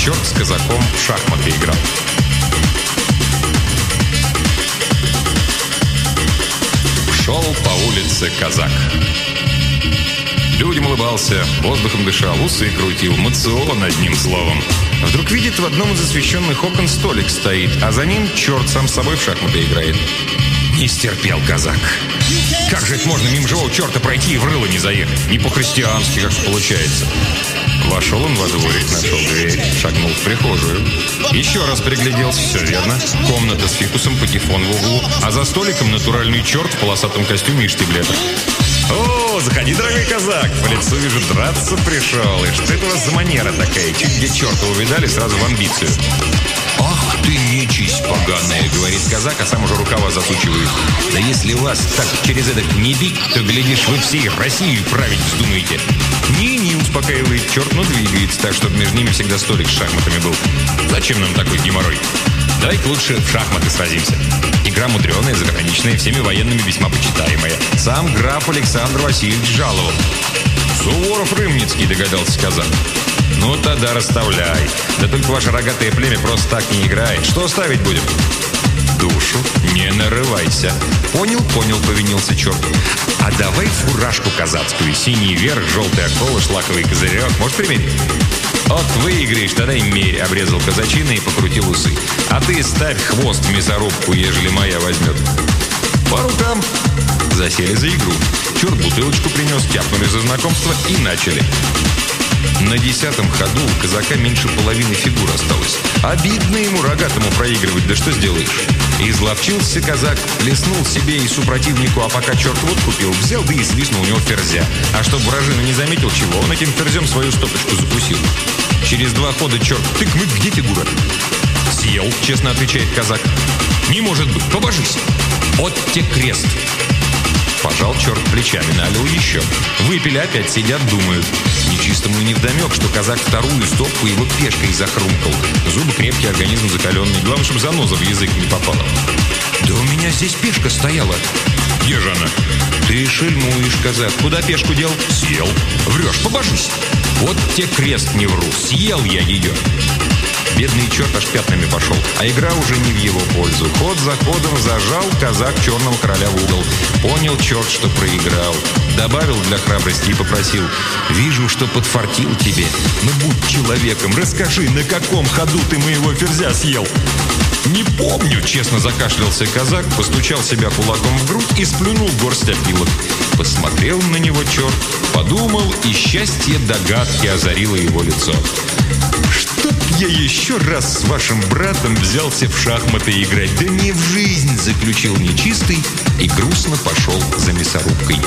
черт с казаком в шахматы играл. Шел по улице казак. Людям улыбался, воздухом дышал, усы крутил, мацион одним словом. Вдруг видит, в одном из освещенных окон столик стоит, а за ним черт сам с собой в шахматы играет. Не стерпел казак. Как же это можно мимо живого черта пройти и в рыло не заехать? Не по-христиански, как получается. Вошел он во дворик, нашел дверь, шагнул в прихожую. Еще раз пригляделся, все верно. Комната с фикусом, патефон в углу, а за столиком натуральный черт в полосатом костюме и штиблетах. «О, заходи, дорогой казак! По лицу вижу, драться пришел. И что это у вас за манера такая? Чуть где черта увидали, сразу в амбицию». «Ах ты, нечисть поганая!» — говорит казак, а сам уже рукава засучивает. «Да если вас так через это не бить, то, глядишь, вы всей Россию править вздумаете». «Не-не», — успокаивает черт, но двигается так, чтобы между ними всегда столик с шахматами был. «Зачем нам такой геморрой?» Давай-ка лучше в шахматы сразимся. Игра мудреная, заграничная, всеми военными весьма почитаемая. Сам граф Александр Васильевич жаловал. «Суворов Рымницкий», догадался казак. «Ну, тогда расставляй. Да только ваше рогатое племя просто так не играет. Что ставить будем?» «Душу. Не нарывайся». «Понял, понял», — повинился черт. «А давай фуражку казацкую. Синий верх, желтый околыш, шлаковый козырек. Может, примерить?» «Вот выиграешь, тогда и мерь», — обрезал казачина и покрутил усы. «А ты ставь хвост в мясорубку, ежели моя возьмет». «По рукам». Засели за игру. Черт бутылочку принес, тяпнули за знакомство и начали. На десятом ходу у казака меньше половины фигур осталось. Обидно ему рогатому проигрывать, да что сделаешь? Изловчился казак, плеснул себе и супротивнику, а пока черт вот купил, взял да и свистнул у него ферзя. А чтобы вражина не заметил чего, он этим ферзем свою стопочку закусил. Через два хода черт тык-мык, где фигура? «Съел», — честно отвечает казак. «Не может быть, побожись». «Вот те крест». Пожал черт плечами, налил еще. Выпили, опять сидят, думают. Нечистому и невдомек, что казак вторую стопку его пешкой захрумкал. Зубы крепкие, организм закаленный. Главное, чтобы заноза в язык не попала. «Да у меня здесь пешка стояла». «Где же она?» «Ты шельмуешь, казак. Куда пешку дел?» «Съел». «Врешь, побожись». «Вот те крест не вру. Съел я ее». Бедный черт аж пятнами пошел, а игра уже не в его пользу. Ход за ходом зажал казак черного короля в угол. Понял черт, что проиграл. Добавил для храбрости и попросил. «Вижу, что подфартил тебе. Но будь человеком, расскажи, на каком ходу ты моего ферзя съел?» «Не помню», — честно закашлялся казак, постучал себя кулаком в грудь и сплюнул горсть опилок. Посмотрел на него черт, подумал, и счастье догадки озарило его лицо. «Чтоб я еще раз с вашим братом взялся в шахматы играть, да не в жизнь!» заключил нечистый и грустно пошел за мясорубкой.